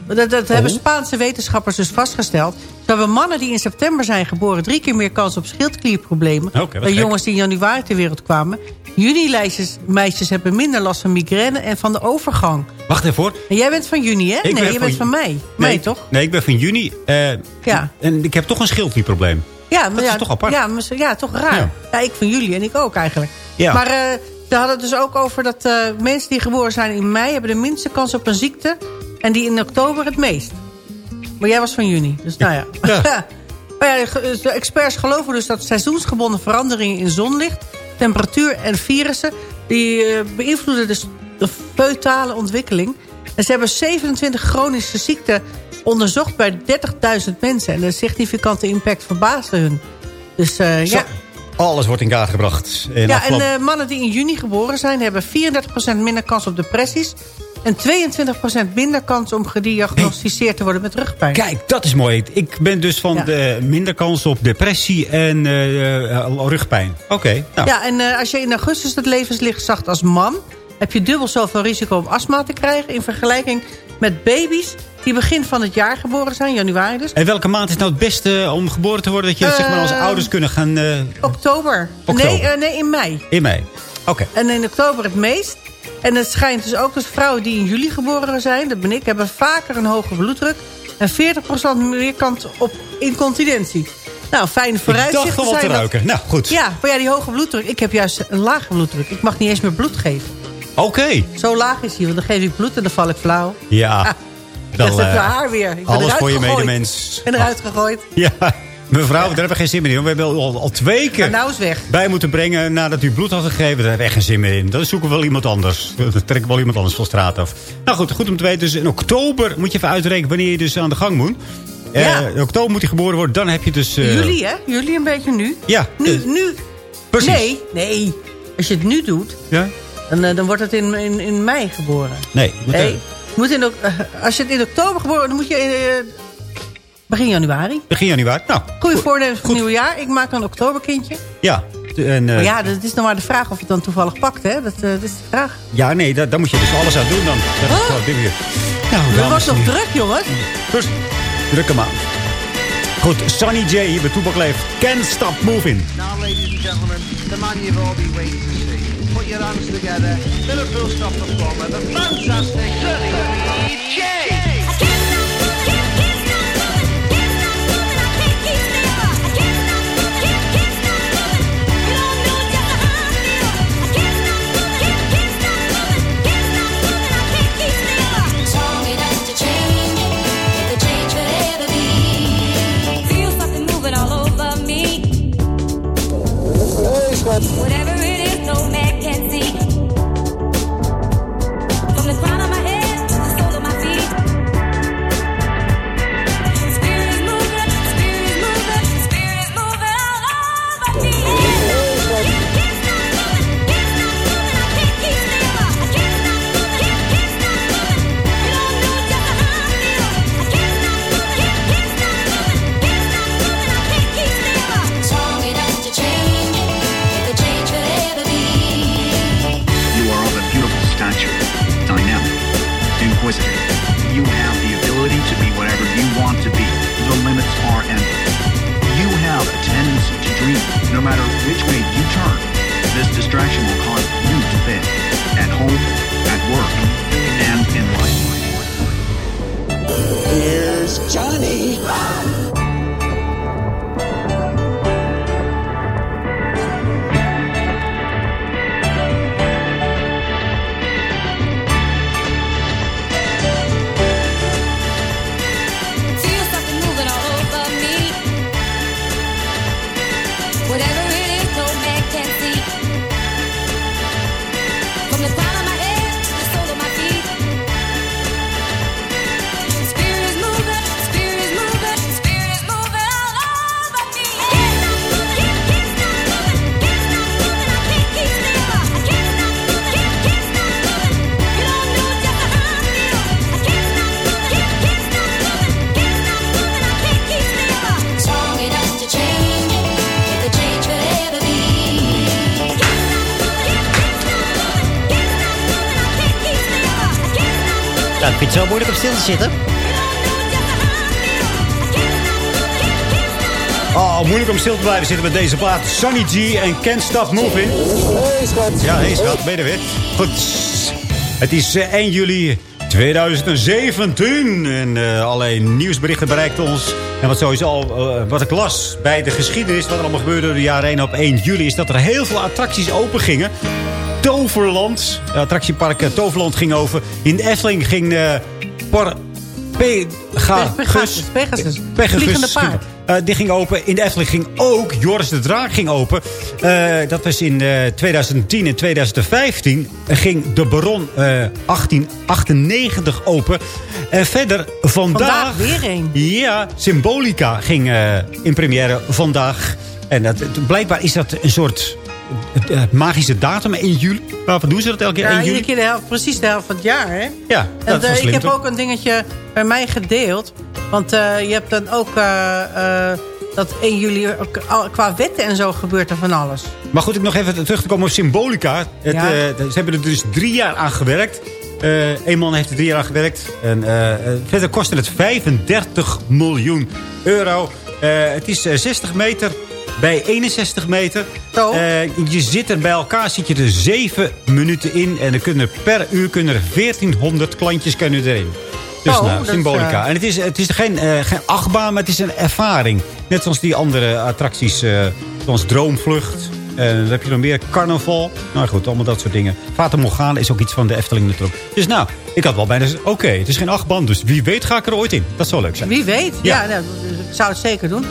Dat, dat hebben Oh. Spaanse wetenschappers dus vastgesteld. Zo hebben mannen die in september zijn geboren... drie keer meer kans op schildklierproblemen... Dan jongens die in januari ter wereld kwamen. Juni-meisjes meisjes hebben minder last van migraine en van de overgang. Wacht even hoor. En jij bent van juni, hè? Ik nee, je bent van mei. Nee, Mei, toch? Nee, ik ben van juni. eh, Ja. En ik heb toch een schildklierprobleem. Ja, maar Dat ja, is toch apart? Ja, maar ja toch raar. Ja. Ja. ik van jullie en ik ook eigenlijk. Ja. Maar eh ze hadden het dus ook over dat eh, mensen die geboren zijn in mei... hebben de minste kans op een ziekte en die in oktober het meest. Maar jij was van juni, dus nou ja. maar ja, de experts geloven dus dat seizoensgebonden veranderingen in zonlicht... temperatuur en virussen... die eh, beïnvloeden dus de feutale ontwikkeling. En ze hebben 27 chronische ziekten onderzocht bij 30.000 mensen. En de significante impact verbaasde hun. Dus ja... Alles wordt in kaart gebracht. Ja, en afgelopen- eh, mannen die in juni geboren zijn... hebben 34% minder kans op depressies... en 22% minder kans om gediagnosticeerd te worden met rugpijn. Kijk, dat is mooi. Ik ben dus van Ja. de minder kans op depressie en eh, eh, rugpijn. Oké, nou. Ja, en als je in augustus het levenslicht zag als man... heb je dubbel zoveel risico om astma te krijgen... in vergelijking met baby's die begin van het jaar geboren zijn, januari dus. En welke maand is nou het beste om geboren te worden? Dat je zeg maar, als Eh, ouders kunnen gaan... eh, Oktober. Oktober. Nee, eh, nee, in mei. in mei. Oké. En in oktober het meest. En het schijnt dus ook dat vrouwen die in juli geboren zijn... dat ben ik, hebben vaker een hoge bloeddruk... en 40% meer kans op incontinentie. Nou, fijne Ik vooruitzichten dacht wat te ruiken. Nou, goed. Ja, maar ja, die hoge bloeddruk. Ik heb juist een lage bloeddruk. Ik mag niet eens meer bloed geven. Oké. Zo laag is hij, want dan geef ik bloed en dan val ik flauw. Ja. Ah, Dan, dat is het eh, haar weer. Ik alles voor je medemens. Ben eruit gegooid. Ja. Mevrouw, daar hebben we geen zin meer in. We hebben al, al twee keer nou is weg. bij moeten brengen nadat u bloed had gegeven. Daar hebben we echt geen zin meer in. Dan zoeken we wel iemand anders. Dan trekken we wel iemand anders van straat af. Nou goed, goed om te weten. Dus in oktober moet je even uitrekenen wanneer je dus aan de gang moet. Eh, in oktober moet hij geboren worden. Dan heb je dus... eh, Jullie, hè? Jullie een beetje nu. Ja. Nu, nu. Precies. Nee, nee. Als je het nu doet, Ja? dan, dan wordt het in, in, in mei geboren. Nee. Nee. Moet in, eh, als je het in oktober geboren dan moet je in, eh, begin januari. begin januari. Nou, Goeie voornemens voor het nieuwe jaar. Ik maak een oktoberkindje. ja. En, eh, Maar ja, dat is nog maar de vraag of je het dan toevallig pakt, hè? Dat, eh, dat is de vraag. ja, nee, daar, daar moet je dus alles aan doen dan. Dat Oh. dit weer. Nou, wordt en nog druk, jongens. Dus, druk hem aan. Goed, Sunny J hier bij Toepak Leeft. Can't stop moving. Now, ladies and gentlemen, the man you've all been waiting to see. Put your hands together. Liverpool stop performer, the fantastic Sunny J. Whatever stil te blijven zitten met deze plaat. Sunny G en Can't Stop Moving. Hey schat. Ja, hey schat, ben je er weer? Goed. Het is eh, 1 juli 2017. En allerlei nieuwsberichten bereikten ons. En wat sowieso al, eh, wat ik las bij de geschiedenis... wat er allemaal gebeurde door de jaren 1 op 1 juli... is dat er heel veel attracties open gingen. Toverland, attractiepark Toverland ging over. In de Efteling ging... Pegasus. Pegasus, Pegasus. Pegasus. Vliegende paard. Eh, die ging open. In de Efteling ging ook Joris de Draak ging open. Eh, dat was in eh, 2010 en 2015 ging de Baron eh, 1898 open. En verder vandaag... Vandaag weer een. Ja, Symbolica ging eh, in première vandaag. En dat, blijkbaar is dat een soort eh, magische datum 1 juli. Waarvoor doen ze dat elke keer Ja, 1 iedere juli? keer de helft, precies de helft van het jaar, hè? Ja, En, dat is eh, slim, ik heb toch? ook een dingetje bij mij gedeeld. Want eh, je hebt dan ook dat 1 juli qua wetten en zo gebeurt er van alles. Maar goed, ik nog even terug te komen op Symbolica. Het, Ja. ze hebben er dus drie jaar aan gewerkt. Eén man heeft er drie jaar aan gewerkt. En verder kostte het 35 miljoen euro. Het is eh, 60 meter bij 61 meter. Eh, je zit er bij elkaar zit je er 7 minuten in. En er kunnen per uur kunnen er 1400 klantjes kunnen erin. Dus Oh, nou, dat is, symbolica. eh, En het is, het is geen, eh, geen achtbaan, maar het is een ervaring. Net zoals die andere attracties, zoals Droomvlucht. En dan heb je nog meer carnaval. Nou goed, allemaal dat soort dingen. Fata Morgana is ook iets van de Efteling natuurlijk. Dus nou, ik had wel bijna oké, het is geen achtbaan. Dus wie weet ga ik er ooit in. Dat zou leuk zijn. Wie weet. Ja. Ja, nou, ik zou het zeker doen.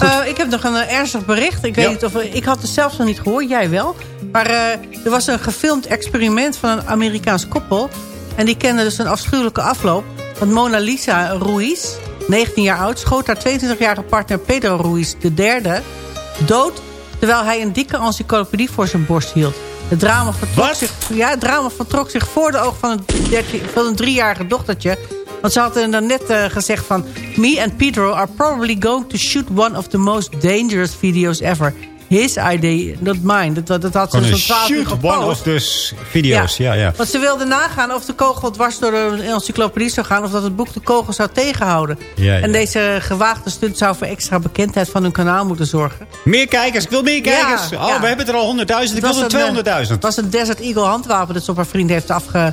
Eh, ik heb nog een eh, ernstig bericht. Ik, weet Ja. niet of, ik had het zelfs nog niet gehoord, jij wel. Maar eh, er was een gefilmd experiment van een Amerikaans koppel. En die kende dus een afschuwelijke afloop. Want Mona Lisa Ruiz, 19 jaar oud... schoot haar 22-jarige partner Pedro Ruiz, de derde, dood... terwijl hij een dikke encyclopedie voor zijn borst hield. Het drama vertrok, zich, ja, het drama vertrok zich voor de ogen van een, 13 van een driejarige dochtertje... Want ze hadden dan net eh, gezegd van... Me and Pedro are probably going to shoot one of the most dangerous videos ever. His idea, not mine. Dat, dat, had ze Gewoon zo'n een 12 uur shoot gepost. one of the video's. Ja, ja. Want ze wilden nagaan of de kogel dwars door de encyclopedie zou gaan... of dat het boek de kogel zou tegenhouden. Ja, ja. En deze gewaagde stunt zou voor extra bekendheid van hun kanaal moeten zorgen. Meer kijkers, ik wil meer kijkers. Ja, oh, we hebben er al 100.000, ik wil er een, eh, 200.000. Het was een Desert Eagle handwapen dat ze op haar vriend heeft afge,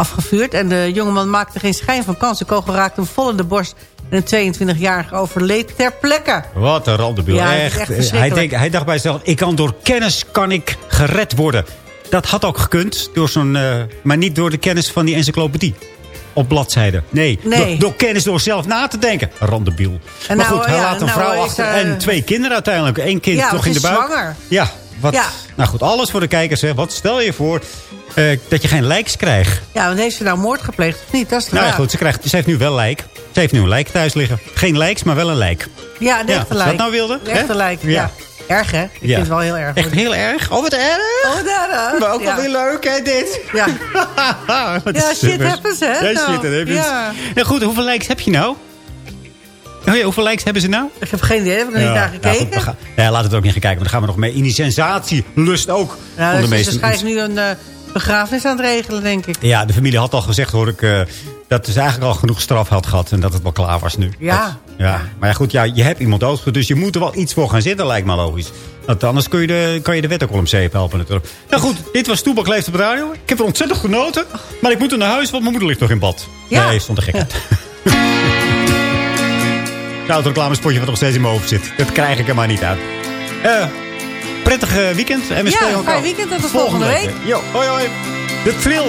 afgevuurd. En de jongeman maakte geen schijn van kans. De kogel raakte hem vol in de borst. En een 22-jarige overleed ter plekke. Wat een randebiel. Ja, echt. echt hij, verschrikkelijk. denkt, hij dacht bij zichzelf, ik kan door kennis kan ik gered worden. Dat had ook gekund, door zo'n, eh, maar niet door de kennis van die encyclopedie. Op bladzijden. Nee, Nee. Door, door kennis door zelf na te denken. Randebiel. En maar nou, goed, hij ja, laat een nou vrouw is, achter eh, en twee kinderen uiteindelijk. Eén kind Ja, nog ze in de buik. zwanger. Ja, wat, Ja. nou goed, alles voor de kijkers. Hè. Wat stel je voor eh, dat je geen lijks krijgt? Ja, want heeft ze nou moord gepleegd of niet? Dat is de Nou ja, goed, ze, krijgt, ze heeft nu wel lijk. Ze heeft nu een lijk thuis liggen. Geen lijks, maar wel een lijk. Ja, Ja, echte je lijk. dat nou wilde, De echte lijk, ja. Ja. Erg, hè? Ik Ja. vind het wel heel erg. Echt heel erg? Oh, wat erg. Oh, daar, Maar ook ja. wel weer leuk, hè, dit? Ja. Wat Ja, shit happens, hè? Ja, Nou, shit happens. ja. Ja, goed, hoeveel likes heb je nou? Oh ja, hoeveel likes hebben ze nou? Ik heb geen idee, heb ik nog niet naar nou gekeken. goed, we gaan, ja, laten we er ook niet gaan kijken. Want dan gaan we nog mee in die sensatielust ook. nou, dus ze waarschijnlijk nu een eh, begrafenis aan het regelen, denk ik. Ja, de familie had al gezegd, hoor ik, eh, dat ze eigenlijk al genoeg straf had gehad. En dat het wel klaar was nu. Ja. Dat- ja. Maar ja, goed, ja, je hebt iemand doodgeschoten. Dus je moet er wel iets voor gaan zitten, lijkt me logisch. Want anders kun je de, kan je de wet ook om zeep helpen natuurlijk. Nou goed, dit was Toebak Leeft op de radio. Ik heb er ontzettend genoten. Maar ik moet er naar huis, want mijn moeder ligt nog in bad. Ja. Nee, stond er gek uit. Nou, het reclamespotje wat nog steeds in mijn hoofd zit. Dat krijg ik er maar niet uit. Eh prettig eh, weekend. En we Ja, spreken elkaar fijn weekend. Tot de volgende week. Jo, hoi hoi. De thrill.